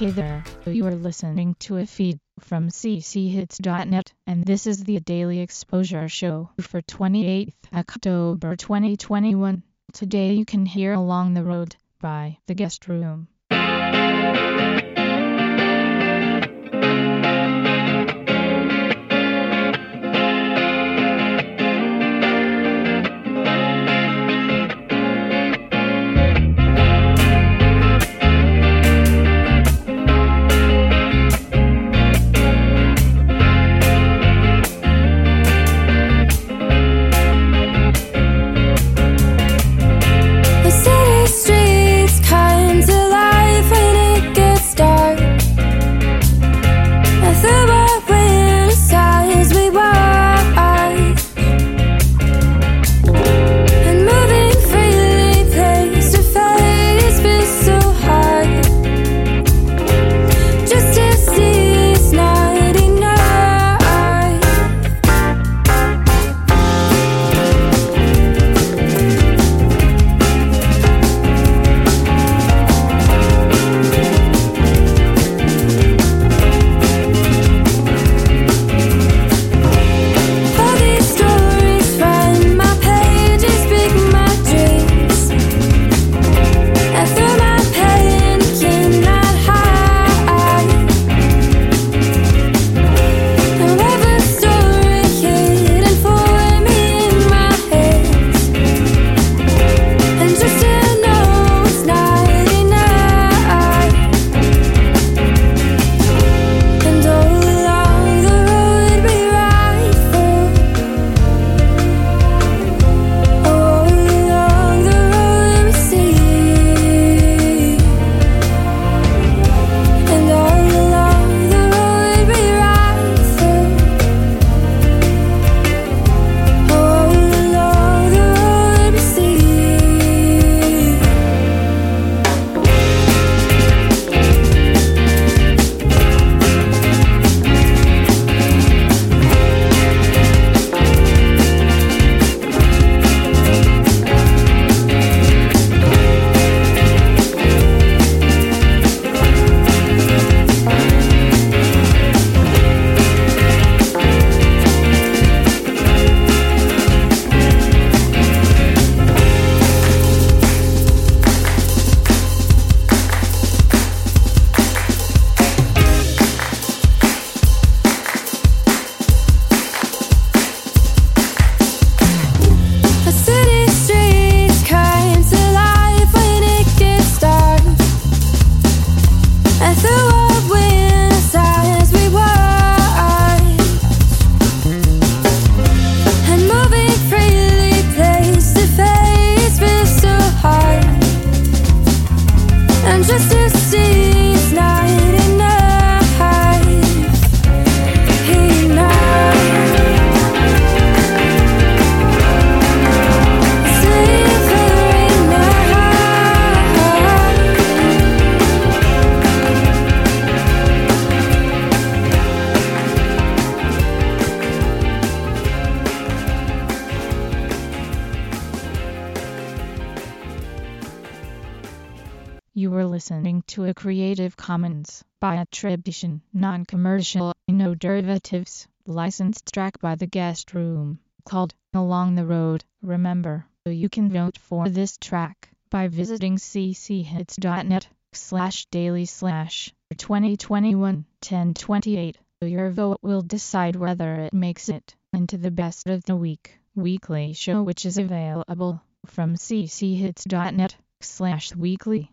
Hey there, you are listening to a feed from cchits.net, and this is the Daily Exposure Show for 28th October 2021. Today you can hear Along the Road by The Guest Room. Just to see You were listening to a Creative Commons by attribution, non-commercial, no derivatives, licensed track by The Guest Room, called Along the Road. Remember, you can vote for this track by visiting cchits.net slash daily slash 2021 1028. Your vote will decide whether it makes it into the best of the week weekly show which is available from cchits.net slash weekly.